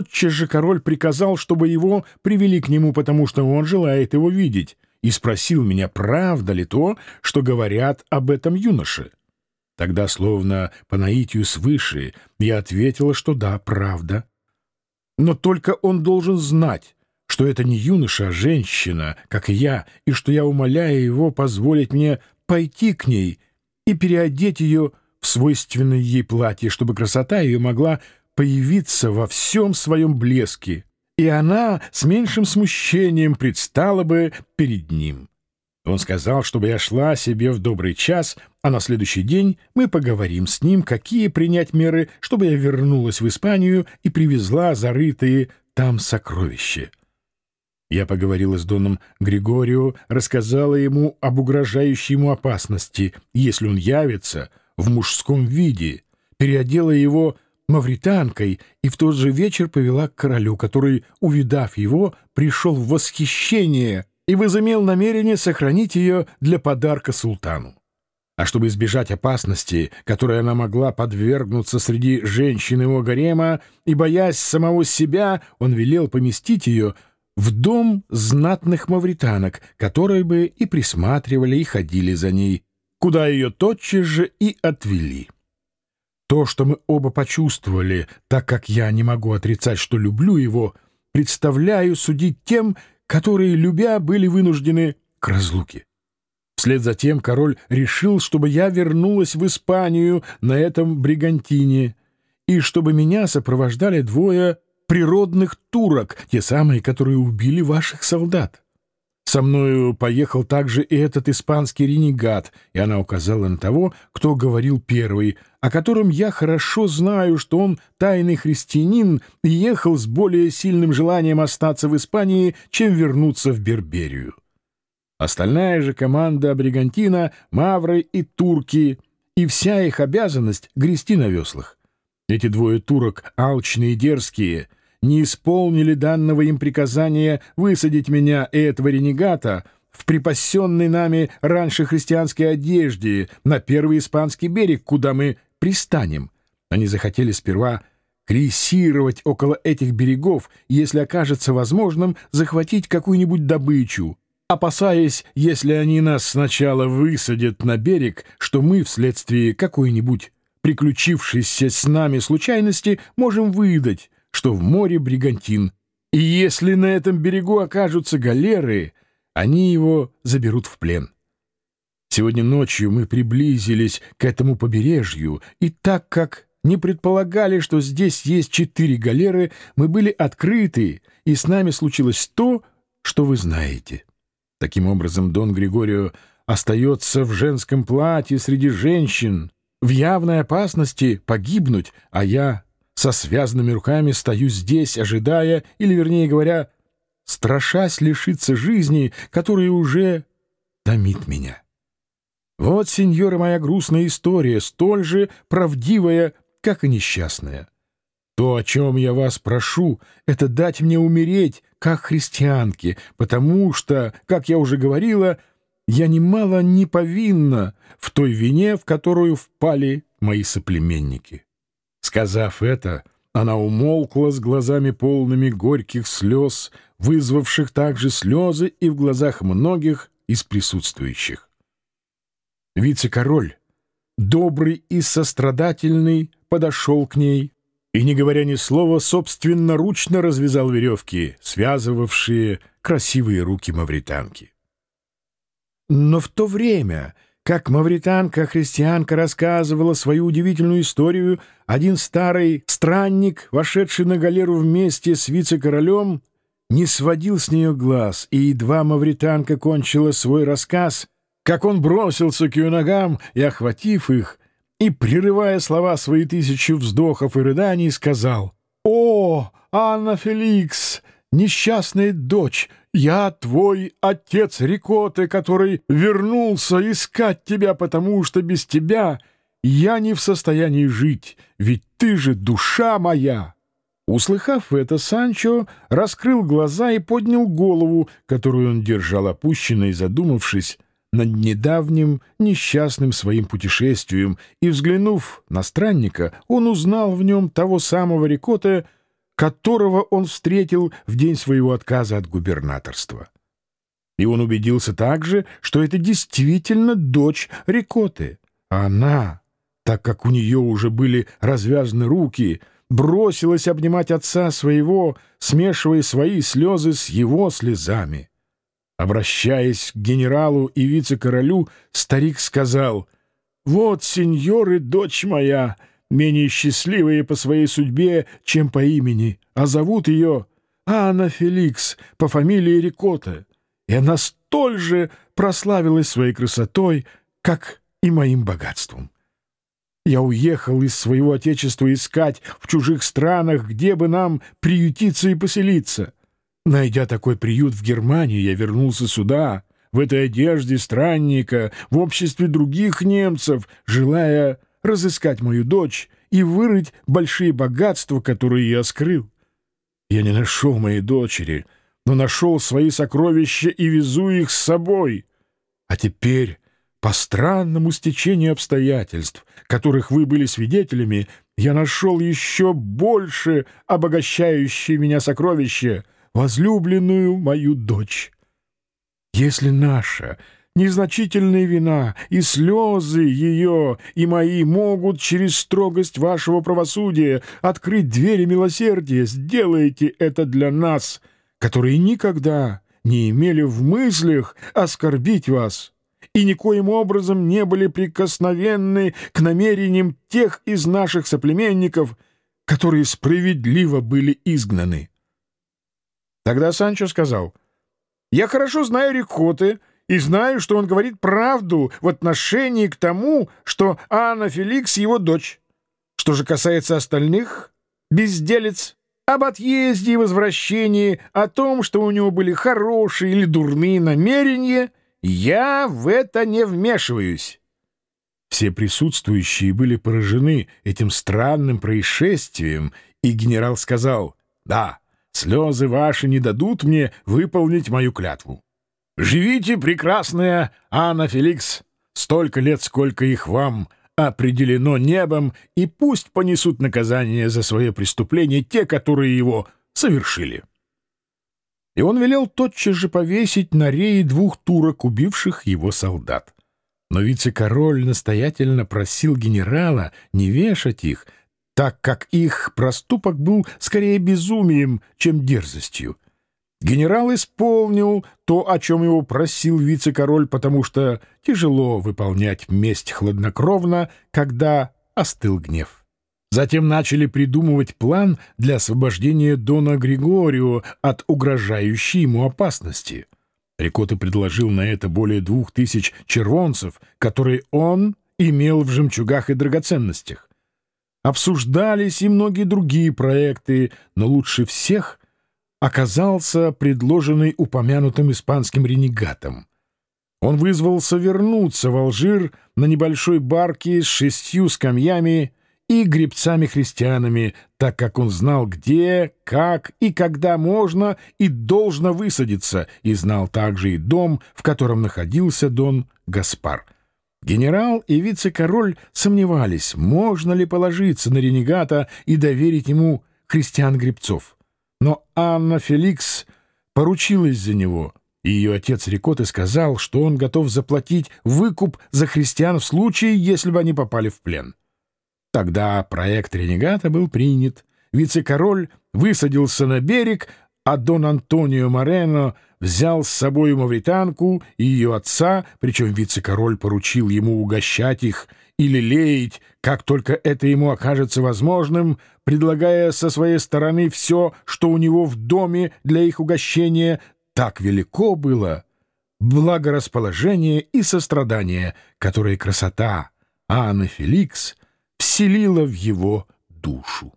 тотчас же король приказал, чтобы его привели к нему, потому что он желает его видеть, и спросил меня, правда ли то, что говорят об этом юноше. Тогда, словно по наитию свыше, я ответила, что да, правда. Но только он должен знать, что это не юноша, а женщина, как и я, и что я умоляю его позволить мне пойти к ней и переодеть ее в свойственное ей платье, чтобы красота ее могла появиться во всем своем блеске, и она с меньшим смущением предстала бы перед ним. Он сказал, чтобы я шла себе в добрый час, а на следующий день мы поговорим с ним, какие принять меры, чтобы я вернулась в Испанию и привезла зарытые там сокровища. Я поговорила с Доном Григорио, рассказала ему об угрожающей ему опасности, если он явится в мужском виде, переодела его мавританкой и в тот же вечер повела к королю, который, увидав его, пришел в восхищение и возымел намерение сохранить ее для подарка султану. А чтобы избежать опасности, которой она могла подвергнуться среди женщин его гарема, и, боясь самого себя, он велел поместить ее в дом знатных мавританок, которые бы и присматривали, и ходили за ней, куда ее тотчас же и отвели. То, что мы оба почувствовали, так как я не могу отрицать, что люблю его, представляю судить тем, которые, любя, были вынуждены к разлуке. Вслед за тем король решил, чтобы я вернулась в Испанию на этом бригантине, и чтобы меня сопровождали двое природных турок, те самые, которые убили ваших солдат. Со мною поехал также и этот испанский ренегат, и она указала на того, кто говорил первый, о котором я хорошо знаю, что он тайный христианин и ехал с более сильным желанием остаться в Испании, чем вернуться в Берберию. Остальная же команда Бригантина, Мавры и турки, и вся их обязанность — грести на веслах. Эти двое турок, алчные и дерзкие — не исполнили данного им приказания высадить меня и этого ренегата в припасенной нами раньше христианской одежде на первый испанский берег, куда мы пристанем. Они захотели сперва крейсировать около этих берегов, если окажется возможным, захватить какую-нибудь добычу, опасаясь, если они нас сначала высадят на берег, что мы вследствие какой-нибудь приключившейся с нами случайности можем выдать, что в море бригантин, и если на этом берегу окажутся галеры, они его заберут в плен. Сегодня ночью мы приблизились к этому побережью, и так как не предполагали, что здесь есть четыре галеры, мы были открыты, и с нами случилось то, что вы знаете. Таким образом, Дон Григорио остается в женском платье среди женщин, в явной опасности погибнуть, а я со связанными руками стою здесь, ожидая, или, вернее говоря, страшась лишиться жизни, которая уже томит меня. Вот, сеньоры, моя грустная история, столь же правдивая, как и несчастная. То, о чем я вас прошу, это дать мне умереть, как христианке, потому что, как я уже говорила, я немало не повинна в той вине, в которую впали мои соплеменники. Сказав это, она умолкла с глазами полными горьких слез, вызвавших также слезы и в глазах многих из присутствующих. Вице-король, добрый и сострадательный, подошел к ней и, не говоря ни слова, собственноручно развязал веревки, связывавшие красивые руки мавританки. Но в то время как мавританка-христианка рассказывала свою удивительную историю, один старый странник, вошедший на галеру вместе с вице-королем, не сводил с нее глаз, и едва мавританка кончила свой рассказ, как он бросился к ее ногам и, охватив их, и, прерывая слова свои тысячи вздохов и рыданий, сказал «О, Анна Феликс, несчастная дочь!» Я твой отец Рикоты, который вернулся искать тебя, потому что без тебя я не в состоянии жить, ведь ты же душа моя». Услыхав это, Санчо раскрыл глаза и поднял голову, которую он держал опущенной, задумавшись над недавним несчастным своим путешествием, и, взглянув на странника, он узнал в нем того самого Рикота, которого он встретил в день своего отказа от губернаторства. И он убедился также, что это действительно дочь Рикоты. Она, так как у нее уже были развязаны руки, бросилась обнимать отца своего, смешивая свои слезы с его слезами. Обращаясь к генералу и вице-королю, старик сказал, «Вот, сеньоры, дочь моя, менее счастливая по своей судьбе, чем по имени, а зовут ее Анна Феликс по фамилии Рикота, и она столь же прославилась своей красотой, как и моим богатством. Я уехал из своего отечества искать в чужих странах, где бы нам приютиться и поселиться. Найдя такой приют в Германии, я вернулся сюда, в этой одежде странника, в обществе других немцев, желая разыскать мою дочь и вырыть большие богатства, которые я скрыл. Я не нашел моей дочери, но нашел свои сокровища и везу их с собой. А теперь по странному стечению обстоятельств, которых вы были свидетелями, я нашел еще больше обогащающее меня сокровища, возлюбленную мою дочь. Если наша незначительная вина и слезы ее и мои могут через строгость вашего правосудия открыть двери милосердия, сделайте это для нас, которые никогда не имели в мыслях оскорбить вас» и никоим образом не были прикосновенны к намерениям тех из наших соплеменников, которые справедливо были изгнаны. Тогда Санчо сказал, «Я хорошо знаю Рикоты и знаю, что он говорит правду в отношении к тому, что Анна Феликс его дочь. Что же касается остальных, безделец, об отъезде и возвращении, о том, что у него были хорошие или дурные намерения — я в это не вмешиваюсь. Все присутствующие были поражены этим странным происшествием, и генерал сказал, «Да, слезы ваши не дадут мне выполнить мою клятву. Живите, прекрасная Анна Феликс, столько лет, сколько их вам определено небом, и пусть понесут наказание за свое преступление те, которые его совершили» и он велел тотчас же повесить на рее двух турок, убивших его солдат. Но вице-король настоятельно просил генерала не вешать их, так как их проступок был скорее безумием, чем дерзостью. Генерал исполнил то, о чем его просил вице-король, потому что тяжело выполнять месть хладнокровно, когда остыл гнев. Затем начали придумывать план для освобождения Дона Григорио от угрожающей ему опасности. Рикота предложил на это более двух тысяч червонцев, которые он имел в жемчугах и драгоценностях. Обсуждались и многие другие проекты, но лучше всех оказался предложенный упомянутым испанским ренегатом. Он вызвался вернуться в Алжир на небольшой барке с шестью скамьями и гребцами-христианами, так как он знал, где, как и когда можно и должно высадиться, и знал также и дом, в котором находился Дон Гаспар. Генерал и вице-король сомневались, можно ли положиться на ренегата и доверить ему христиан-гребцов. Но Анна Феликс поручилась за него, и ее отец Рикоты сказал, что он готов заплатить выкуп за христиан в случае, если бы они попали в плен. Тогда проект ренегата был принят, вице-король высадился на берег, а Дон Антонио Морено взял с собой мавританку и ее отца, причем вице-король поручил ему угощать их или леять, как только это ему окажется возможным, предлагая со своей стороны все, что у него в доме для их угощения, так велико было благорасположение и сострадание, которое красота Анны Феликс — вселила в его душу.